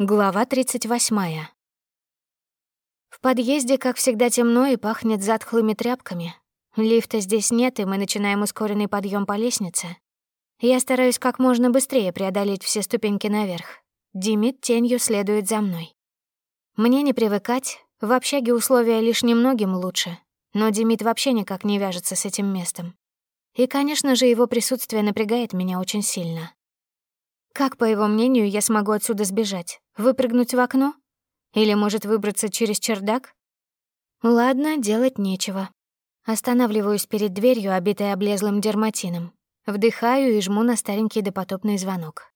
Глава 38. В подъезде, как всегда, темно и пахнет затхлыми тряпками. Лифта здесь нет, и мы начинаем ускоренный подъем по лестнице. Я стараюсь как можно быстрее преодолеть все ступеньки наверх. Димит тенью следует за мной. Мне не привыкать, в общаге условия лишь немногим лучше, но Димит вообще никак не вяжется с этим местом. И, конечно же, его присутствие напрягает меня очень сильно. Как, по его мнению, я смогу отсюда сбежать? Выпрыгнуть в окно? Или, может, выбраться через чердак? Ладно, делать нечего. Останавливаюсь перед дверью, обитой облезлым дерматином. Вдыхаю и жму на старенький допотопный звонок.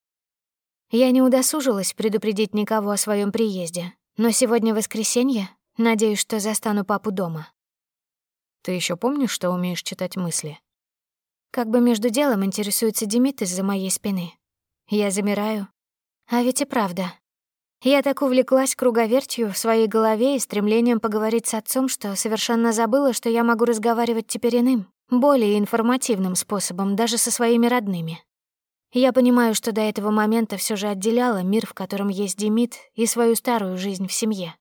Я не удосужилась предупредить никого о своем приезде, но сегодня воскресенье, надеюсь, что застану папу дома. Ты еще помнишь, что умеешь читать мысли? Как бы между делом интересуется Демид из-за моей спины. Я замираю. А ведь и правда. Я так увлеклась круговертью в своей голове и стремлением поговорить с отцом, что совершенно забыла, что я могу разговаривать теперь иным, более информативным способом, даже со своими родными. Я понимаю, что до этого момента все же отделяла мир, в котором есть Демид, и свою старую жизнь в семье.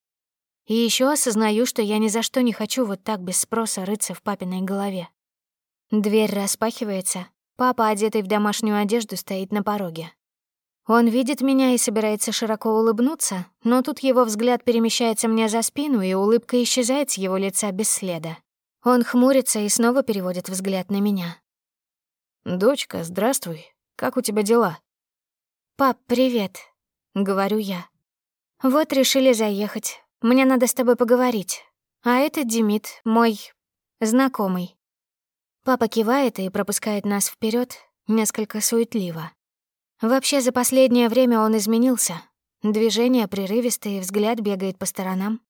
И еще осознаю, что я ни за что не хочу вот так без спроса рыться в папиной голове. Дверь распахивается. Папа, одетый в домашнюю одежду, стоит на пороге. Он видит меня и собирается широко улыбнуться, но тут его взгляд перемещается мне за спину, и улыбка исчезает с его лица без следа. Он хмурится и снова переводит взгляд на меня. «Дочка, здравствуй. Как у тебя дела?» «Пап, привет», — говорю я. «Вот решили заехать. Мне надо с тобой поговорить. А это Демид, мой знакомый». Папа кивает и пропускает нас вперед несколько суетливо. Вообще, за последнее время он изменился. Движение прерывистое, взгляд бегает по сторонам.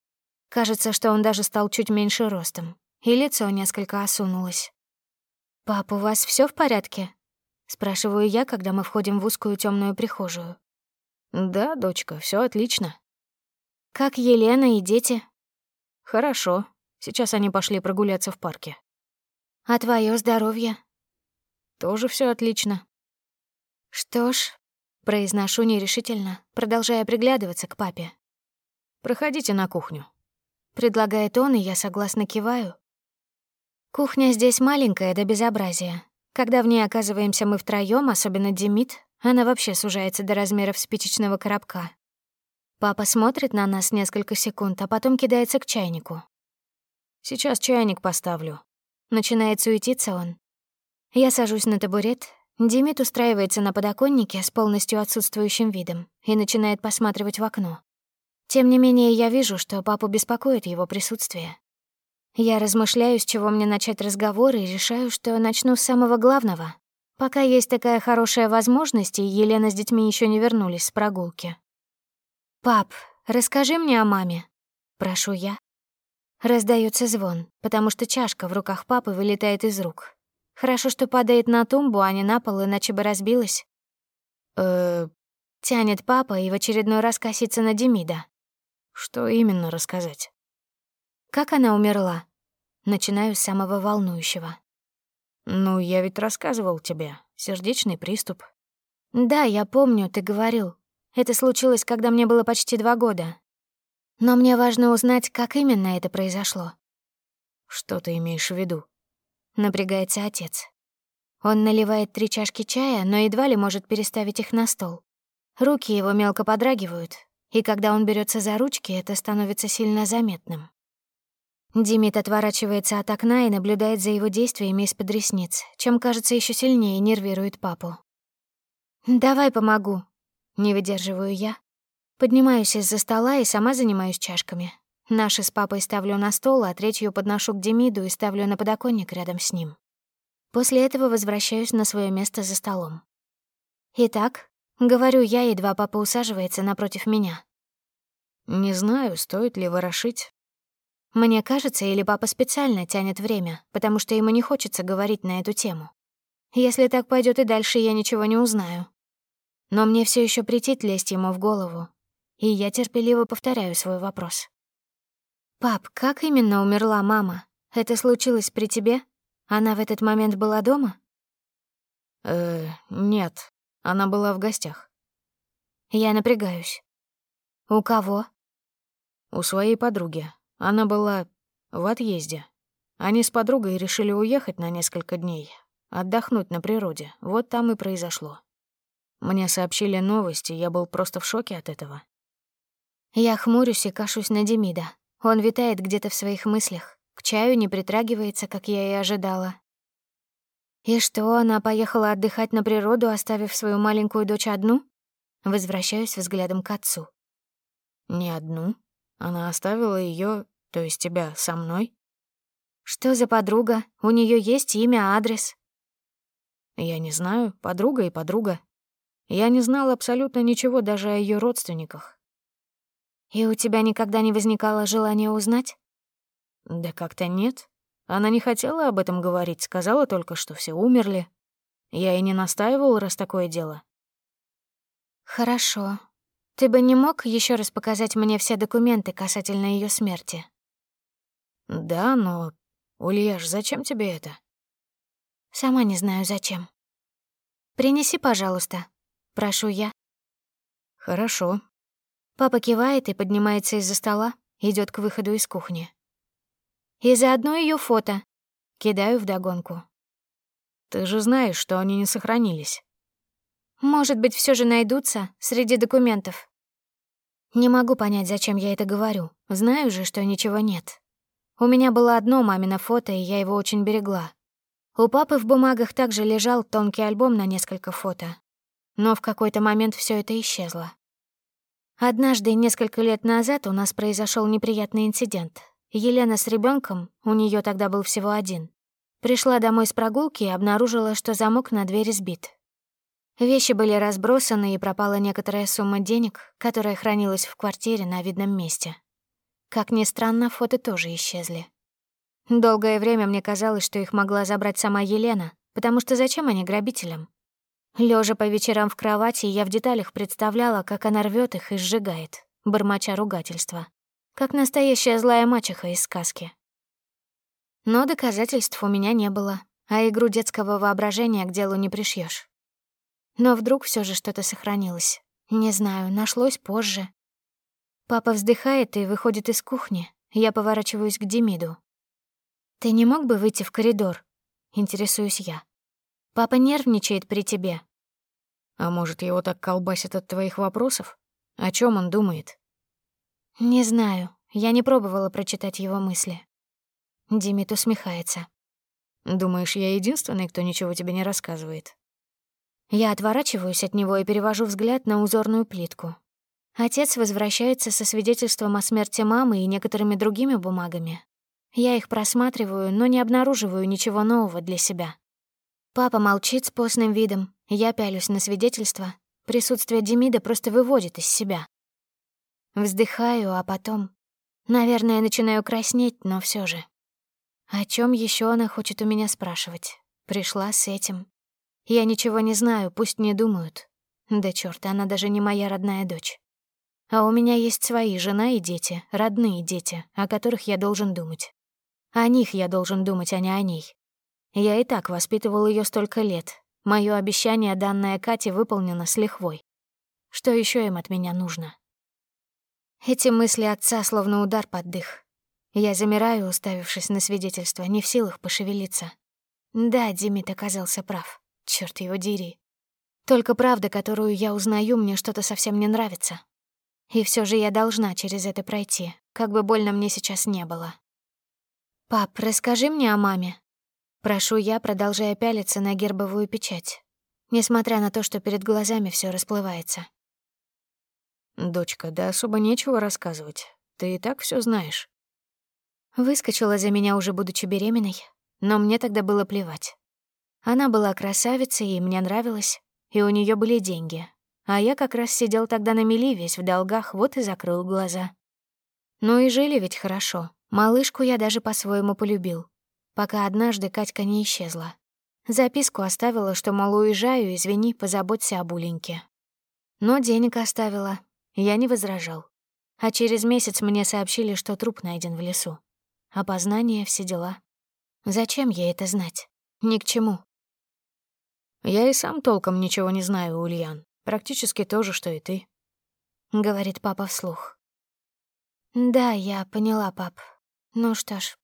Кажется, что он даже стал чуть меньше ростом, и лицо несколько осунулось. «Пап, у вас все в порядке?» — спрашиваю я, когда мы входим в узкую темную прихожую. «Да, дочка, все отлично». «Как Елена и дети?» «Хорошо. Сейчас они пошли прогуляться в парке». «А твое здоровье?» «Тоже все отлично. «Что ж», — произношу нерешительно, продолжая приглядываться к папе. «Проходите на кухню», — предлагает он, и я согласно киваю. Кухня здесь маленькая до безобразия. Когда в ней оказываемся мы втроём, особенно Демид, она вообще сужается до размеров спичечного коробка. Папа смотрит на нас несколько секунд, а потом кидается к чайнику. «Сейчас чайник поставлю». Начинает суетиться он. Я сажусь на табурет, Димит устраивается на подоконнике с полностью отсутствующим видом и начинает посматривать в окно. Тем не менее, я вижу, что папу беспокоит его присутствие. Я размышляю, с чего мне начать разговор, и решаю, что начну с самого главного. Пока есть такая хорошая возможность, и Елена с детьми еще не вернулись с прогулки. «Пап, расскажи мне о маме», — прошу я. Раздается звон, потому что чашка в руках папы вылетает из рук, Хорошо, что падает на тумбу, а не на пол, иначе бы разбилась. э Тянет папа и в очередной раз косится на Демида. Что именно рассказать? Как она умерла? Начинаю с самого волнующего. Ну, я ведь рассказывал тебе. Сердечный приступ. Да, я помню, ты говорил. Это случилось, когда мне было почти два года. Но мне важно узнать, как именно это произошло. Что ты имеешь в виду? Напрягается отец. Он наливает три чашки чая, но едва ли может переставить их на стол. Руки его мелко подрагивают, и когда он берется за ручки, это становится сильно заметным. Димит отворачивается от окна и наблюдает за его действиями из-под ресниц, чем, кажется, еще сильнее нервирует папу. «Давай помогу», — не выдерживаю я. Поднимаюсь из-за стола и сама занимаюсь чашками, Наши с папой ставлю на стол, а третью подношу к Демиду и ставлю на подоконник рядом с ним. После этого возвращаюсь на свое место за столом. «Итак», — говорю я, едва папа усаживается напротив меня. «Не знаю, стоит ли ворошить». Мне кажется, или папа специально тянет время, потому что ему не хочется говорить на эту тему. Если так пойдет и дальше, я ничего не узнаю. Но мне все еще претит лезть ему в голову, и я терпеливо повторяю свой вопрос. «Пап, как именно умерла мама? Это случилось при тебе? Она в этот момент была дома?» «Э, нет, она была в гостях». Я напрягаюсь. У кого? У своей подруги. Она была в отъезде. Они с подругой решили уехать на несколько дней, отдохнуть на природе. Вот там и произошло. Мне сообщили новости, я был просто в шоке от этого. Я хмурюсь и кашусь на Демида. Он витает где-то в своих мыслях. К чаю не притрагивается, как я и ожидала. И что, она поехала отдыхать на природу, оставив свою маленькую дочь одну? Возвращаюсь взглядом к отцу. Не одну. Она оставила ее, то есть тебя, со мной. Что за подруга? У нее есть имя, адрес. Я не знаю, подруга и подруга. Я не знал абсолютно ничего даже о ее родственниках. И у тебя никогда не возникало желания узнать? Да как-то нет. Она не хотела об этом говорить, сказала только, что все умерли. Я и не настаивал, раз такое дело. Хорошо. Ты бы не мог еще раз показать мне все документы касательно ее смерти? Да, но... Ульяш, зачем тебе это? Сама не знаю, зачем. Принеси, пожалуйста. Прошу я. Хорошо. Папа кивает и поднимается из-за стола, идет к выходу из кухни. И заодно ее фото. Кидаю вдогонку. Ты же знаешь, что они не сохранились. Может быть, все же найдутся среди документов. Не могу понять, зачем я это говорю. Знаю же, что ничего нет. У меня было одно мамино фото, и я его очень берегла. У папы в бумагах также лежал тонкий альбом на несколько фото. Но в какой-то момент все это исчезло. Однажды, несколько лет назад, у нас произошел неприятный инцидент. Елена с ребенком, у нее тогда был всего один, пришла домой с прогулки и обнаружила, что замок на двери сбит. Вещи были разбросаны, и пропала некоторая сумма денег, которая хранилась в квартире на видном месте. Как ни странно, фото тоже исчезли. Долгое время мне казалось, что их могла забрать сама Елена, потому что зачем они грабителям? Лежа по вечерам в кровати, я в деталях представляла, как она рвет их и сжигает, бормоча ругательства как настоящая злая мачеха из сказки. Но доказательств у меня не было, а игру детского воображения к делу не пришьешь. Но вдруг все же что-то сохранилось. Не знаю, нашлось позже. Папа вздыхает и выходит из кухни. Я поворачиваюсь к Демиду. «Ты не мог бы выйти в коридор?» Интересуюсь я. «Папа нервничает при тебе». «А может, его так колбасит от твоих вопросов? О чем он думает?» «Не знаю. Я не пробовала прочитать его мысли». Димит усмехается. «Думаешь, я единственный, кто ничего тебе не рассказывает?» Я отворачиваюсь от него и перевожу взгляд на узорную плитку. Отец возвращается со свидетельством о смерти мамы и некоторыми другими бумагами. Я их просматриваю, но не обнаруживаю ничего нового для себя. Папа молчит с постным видом, я пялюсь на свидетельство. Присутствие Демида просто выводит из себя. Вздыхаю, а потом... Наверное, начинаю краснеть, но все же. О чем еще она хочет у меня спрашивать? Пришла с этим. Я ничего не знаю, пусть не думают. Да чёрт, она даже не моя родная дочь. А у меня есть свои жена и дети, родные дети, о которых я должен думать. О них я должен думать, а не о ней. Я и так воспитывал ее столько лет. Моё обещание, данное Кате, выполнено с лихвой. Что еще им от меня нужно? Эти мысли отца словно удар под дых. Я замираю, уставившись на свидетельство, не в силах пошевелиться. Да, Димит оказался прав. Черт его дери. Только правда, которую я узнаю, мне что-то совсем не нравится. И все же я должна через это пройти, как бы больно мне сейчас не было. «Пап, расскажи мне о маме». Прошу я, продолжая пялиться на гербовую печать, несмотря на то, что перед глазами все расплывается. «Дочка, да особо нечего рассказывать. Ты и так все знаешь». Выскочила за меня уже будучи беременной, но мне тогда было плевать. Она была красавицей, и мне нравилось, и у нее были деньги. А я как раз сидел тогда на мели весь в долгах, вот и закрыл глаза. Ну и жили ведь хорошо. Малышку я даже по-своему полюбил, пока однажды Катька не исчезла. Записку оставила, что, мол, уезжаю, извини, позаботься об Уленьке. Но денег оставила, я не возражал. А через месяц мне сообщили, что труп найден в лесу. Опознание, все дела. Зачем ей это знать? Ни к чему. Я и сам толком ничего не знаю, Ульян. Практически то же, что и ты. — говорит папа вслух. «Да, я поняла, пап. Ну что ж».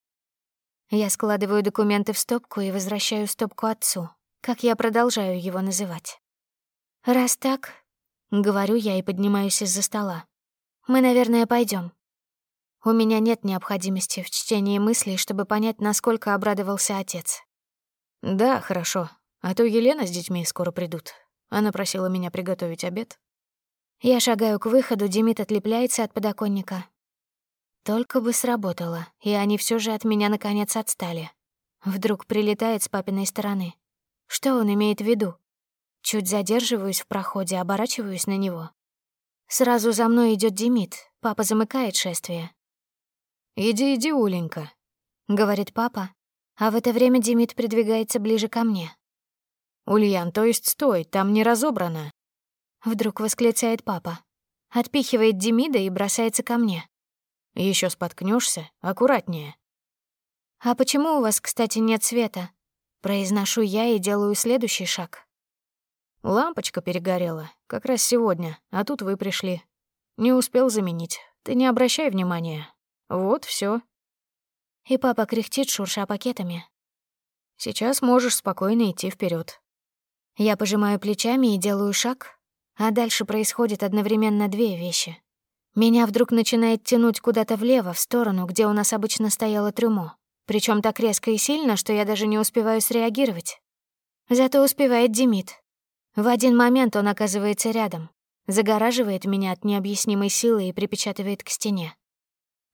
Я складываю документы в стопку и возвращаю стопку отцу, как я продолжаю его называть. «Раз так», — говорю я и поднимаюсь из-за стола, — «мы, наверное, пойдем. У меня нет необходимости в чтении мыслей, чтобы понять, насколько обрадовался отец. «Да, хорошо. А то Елена с детьми скоро придут. Она просила меня приготовить обед». Я шагаю к выходу, Демид отлепляется от подоконника. Только бы сработало, и они все же от меня наконец отстали. Вдруг прилетает с папиной стороны. Что он имеет в виду? Чуть задерживаюсь в проходе, оборачиваюсь на него. Сразу за мной идет Демид. Папа замыкает шествие. «Иди, иди, Уленька», — говорит папа, а в это время Демид придвигается ближе ко мне. «Ульян, то есть стой, там не разобрано». Вдруг восклицает папа. Отпихивает Демида и бросается ко мне. Еще споткнешься, аккуратнее. «А почему у вас, кстати, нет света?» Произношу я и делаю следующий шаг. Лампочка перегорела, как раз сегодня, а тут вы пришли. Не успел заменить. Ты не обращай внимания, вот все. И папа кряхтит, шурша пакетами. Сейчас можешь спокойно идти вперед. Я пожимаю плечами и делаю шаг, а дальше происходит одновременно две вещи. Меня вдруг начинает тянуть куда-то влево, в сторону, где у нас обычно стояло трюмо. Причем так резко и сильно, что я даже не успеваю среагировать. Зато успевает Демид. В один момент он оказывается рядом, загораживает меня от необъяснимой силы и припечатывает к стене.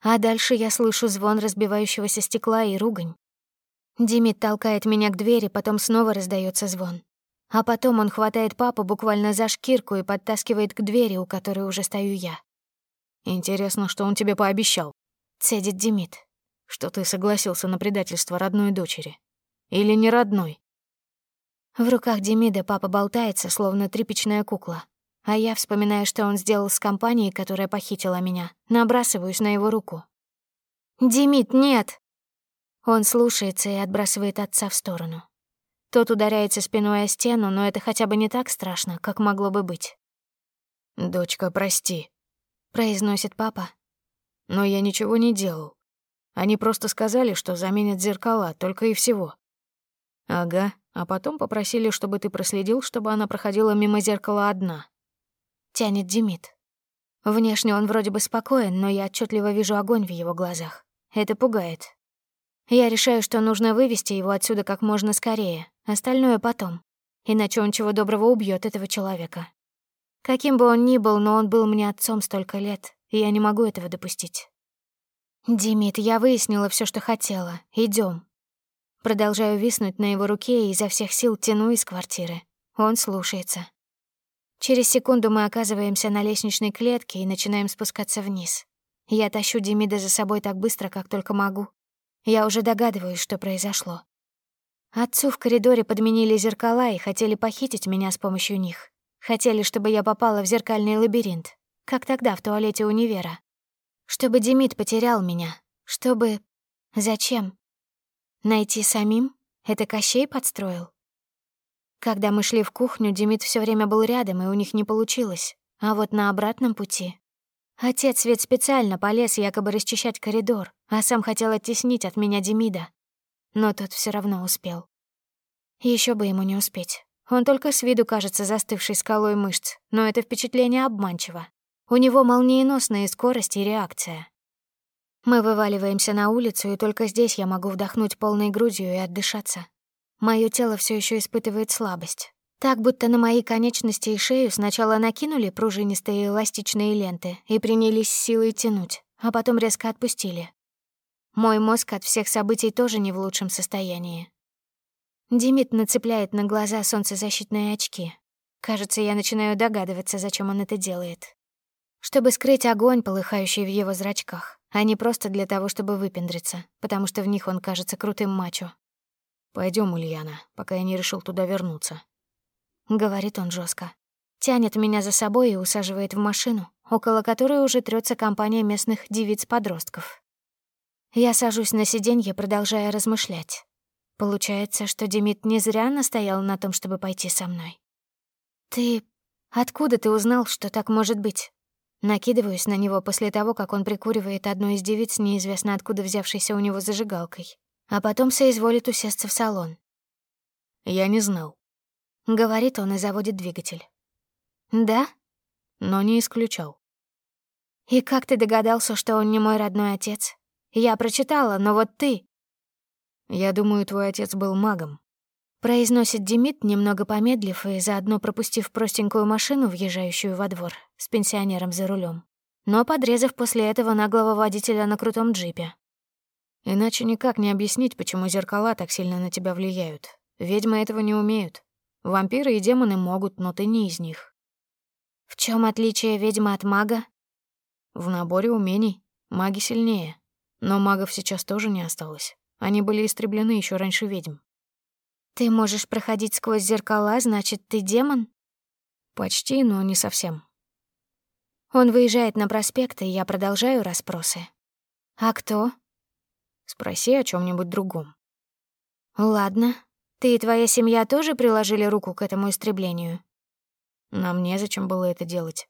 А дальше я слышу звон разбивающегося стекла и ругань. Димит толкает меня к двери, потом снова раздается звон. А потом он хватает папу буквально за шкирку и подтаскивает к двери, у которой уже стою я. «Интересно, что он тебе пообещал?» — цедит Димит. «Что ты согласился на предательство родной дочери? Или не родной?» В руках Демида папа болтается, словно тряпичная кукла. А я, вспоминая, что он сделал с компанией, которая похитила меня, набрасываюсь на его руку. «Димит, нет!» Он слушается и отбрасывает отца в сторону. Тот ударяется спиной о стену, но это хотя бы не так страшно, как могло бы быть. «Дочка, прости», — произносит папа. «Но я ничего не делал. Они просто сказали, что заменят зеркала, только и всего». «Ага, а потом попросили, чтобы ты проследил, чтобы она проходила мимо зеркала одна тянет Демид. Внешне он вроде бы спокоен, но я отчетливо вижу огонь в его глазах. Это пугает. Я решаю, что нужно вывести его отсюда как можно скорее, остальное потом. Иначе он чего доброго убьет этого человека. Каким бы он ни был, но он был мне отцом столько лет, и я не могу этого допустить. «Димит, я выяснила все, что хотела. Идем. Продолжаю виснуть на его руке и изо всех сил тяну из квартиры. Он слушается. Через секунду мы оказываемся на лестничной клетке и начинаем спускаться вниз. Я тащу Демида за собой так быстро, как только могу. Я уже догадываюсь, что произошло. Отцу в коридоре подменили зеркала и хотели похитить меня с помощью них. Хотели, чтобы я попала в зеркальный лабиринт, как тогда в туалете универа. Чтобы Демид потерял меня. Чтобы... Зачем? Найти самим? Это Кощей подстроил? Когда мы шли в кухню, Демид все время был рядом, и у них не получилось. А вот на обратном пути... Отец ведь специально полез якобы расчищать коридор, а сам хотел оттеснить от меня Демида. Но тот все равно успел. Еще бы ему не успеть. Он только с виду кажется застывшей скалой мышц, но это впечатление обманчиво. У него молниеносная скорость и реакция. Мы вываливаемся на улицу, и только здесь я могу вдохнуть полной грудью и отдышаться. Мое тело все еще испытывает слабость. Так, будто на мои конечности и шею сначала накинули пружинистые эластичные ленты и принялись силой тянуть, а потом резко отпустили. Мой мозг от всех событий тоже не в лучшем состоянии. Димит нацепляет на глаза солнцезащитные очки. Кажется, я начинаю догадываться, зачем он это делает. Чтобы скрыть огонь, полыхающий в его зрачках, а не просто для того, чтобы выпендриться, потому что в них он кажется крутым мачо. Пойдем, Ульяна, пока я не решил туда вернуться. Говорит он жестко. Тянет меня за собой и усаживает в машину, около которой уже трется компания местных девиц-подростков. Я сажусь на сиденье, продолжая размышлять. Получается, что Демид не зря настоял на том, чтобы пойти со мной. «Ты... Откуда ты узнал, что так может быть?» Накидываюсь на него после того, как он прикуривает одну из девиц, неизвестно откуда взявшейся у него зажигалкой, а потом соизволит усесться в салон. «Я не знал», — говорит он и заводит двигатель. «Да?» «Но не исключал». «И как ты догадался, что он не мой родной отец? Я прочитала, но вот ты...» «Я думаю, твой отец был магом», — произносит Демид, немного помедлив и заодно пропустив простенькую машину, въезжающую во двор, с пенсионером за рулем, но подрезав после этого наглого водителя на крутом джипе. «Иначе никак не объяснить, почему зеркала так сильно на тебя влияют. Ведьмы этого не умеют. Вампиры и демоны могут, но ты не из них». «В чем отличие ведьмы от мага?» «В наборе умений. Маги сильнее. Но магов сейчас тоже не осталось. Они были истреблены еще раньше ведьм. Ты можешь проходить сквозь зеркала, значит, ты демон? Почти, но не совсем. Он выезжает на проспект, и я продолжаю расспросы. А кто? Спроси о чем нибудь другом. Ладно. Ты и твоя семья тоже приложили руку к этому истреблению? Нам незачем было это делать.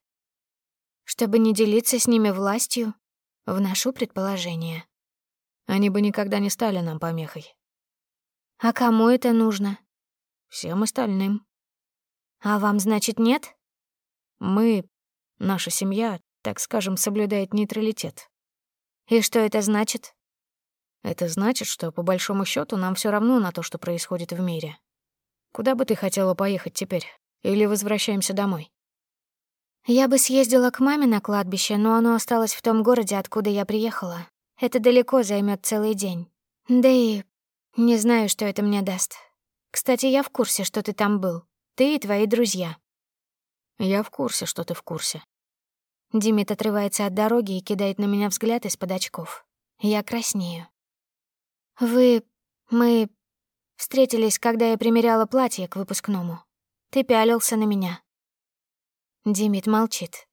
Чтобы не делиться с ними властью, вношу предположение. Они бы никогда не стали нам помехой. А кому это нужно? Всем остальным. А вам, значит, нет? Мы, наша семья, так скажем, соблюдает нейтралитет. И что это значит? Это значит, что по большому счету нам все равно на то, что происходит в мире. Куда бы ты хотела поехать теперь? Или возвращаемся домой? Я бы съездила к маме на кладбище, но оно осталось в том городе, откуда я приехала. Это далеко займет целый день. Да и не знаю, что это мне даст. Кстати, я в курсе, что ты там был. Ты и твои друзья. Я в курсе, что ты в курсе. Димит отрывается от дороги и кидает на меня взгляд из-под очков. Я краснею. Вы... мы... встретились, когда я примеряла платье к выпускному. Ты пялился на меня. Димит молчит.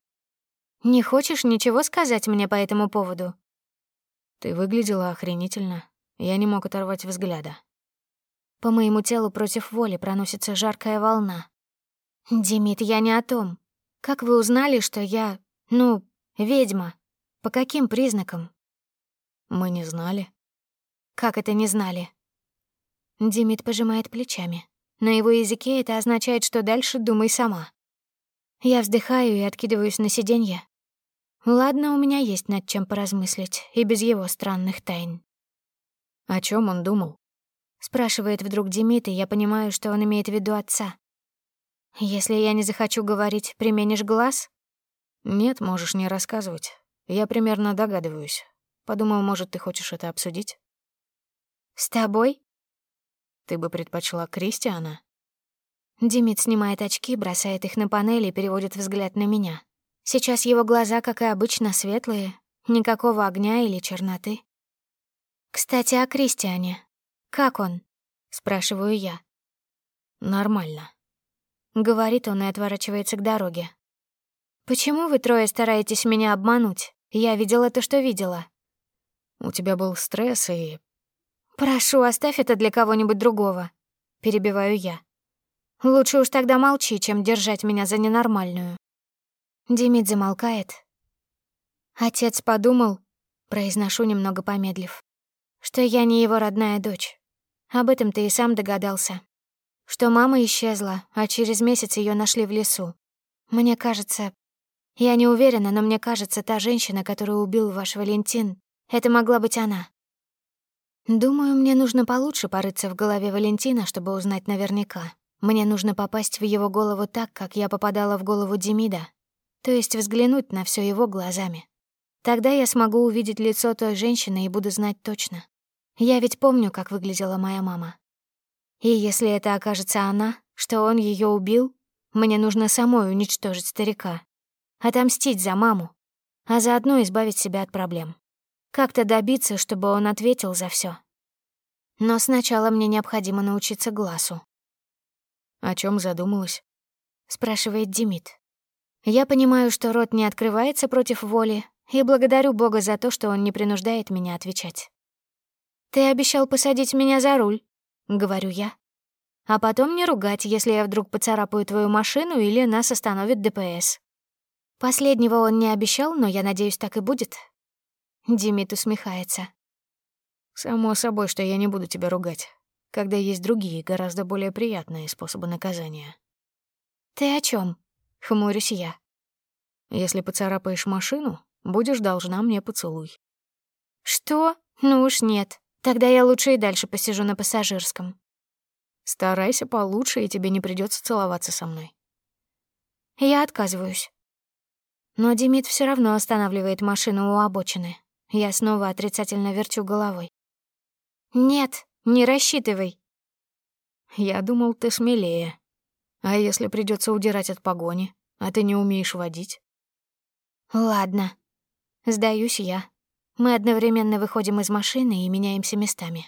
«Не хочешь ничего сказать мне по этому поводу?» Ты выглядела охренительно. Я не мог оторвать взгляда. По моему телу против воли проносится жаркая волна. «Димит, я не о том. Как вы узнали, что я, ну, ведьма? По каким признакам?» «Мы не знали». «Как это не знали?» Димит пожимает плечами. На его языке это означает, что дальше думай сама. Я вздыхаю и откидываюсь на сиденье, Ладно, у меня есть над чем поразмыслить, и без его странных тайн. О чем он думал? Спрашивает вдруг Демид, и я понимаю, что он имеет в виду отца. Если я не захочу говорить, применишь глаз? Нет, можешь не рассказывать. Я примерно догадываюсь. Подумал, может, ты хочешь это обсудить? С тобой? Ты бы предпочла Кристиана? Демид снимает очки, бросает их на панель и переводит взгляд на меня. Сейчас его глаза, как и обычно, светлые, никакого огня или черноты. «Кстати, о Кристиане. Как он?» — спрашиваю я. «Нормально», — говорит он и отворачивается к дороге. «Почему вы трое стараетесь меня обмануть? Я видела то, что видела». «У тебя был стресс и...» «Прошу, оставь это для кого-нибудь другого», — перебиваю я. «Лучше уж тогда молчи, чем держать меня за ненормальную». Демид замолкает. Отец подумал, произношу немного помедлив, что я не его родная дочь. Об этом ты и сам догадался. Что мама исчезла, а через месяц ее нашли в лесу. Мне кажется... Я не уверена, но мне кажется, та женщина, которую убил ваш Валентин, это могла быть она. Думаю, мне нужно получше порыться в голове Валентина, чтобы узнать наверняка. Мне нужно попасть в его голову так, как я попадала в голову Демида, то есть взглянуть на все его глазами. Тогда я смогу увидеть лицо той женщины и буду знать точно. Я ведь помню, как выглядела моя мама. И если это окажется она, что он ее убил, мне нужно самой уничтожить старика, отомстить за маму, а заодно избавить себя от проблем. Как-то добиться, чтобы он ответил за все. Но сначала мне необходимо научиться глазу. «О чем задумалась?» — спрашивает Демид. Я понимаю, что рот не открывается против воли, и благодарю Бога за то, что он не принуждает меня отвечать. «Ты обещал посадить меня за руль», — говорю я. «А потом не ругать, если я вдруг поцарапаю твою машину или нас остановит ДПС». Последнего он не обещал, но я надеюсь, так и будет. Димит усмехается. Само собой, что я не буду тебя ругать, когда есть другие, гораздо более приятные способы наказания. Ты о чем? Хмурюсь я. Если поцарапаешь машину, будешь должна мне поцелуй. Что? Ну уж нет. Тогда я лучше и дальше посижу на пассажирском. Старайся получше, и тебе не придется целоваться со мной. Я отказываюсь. Но Демид все равно останавливает машину у обочины. Я снова отрицательно верчу головой. «Нет, не рассчитывай». «Я думал, ты смелее. А если придется удирать от погони, а ты не умеешь водить?» «Ладно. Сдаюсь я. Мы одновременно выходим из машины и меняемся местами.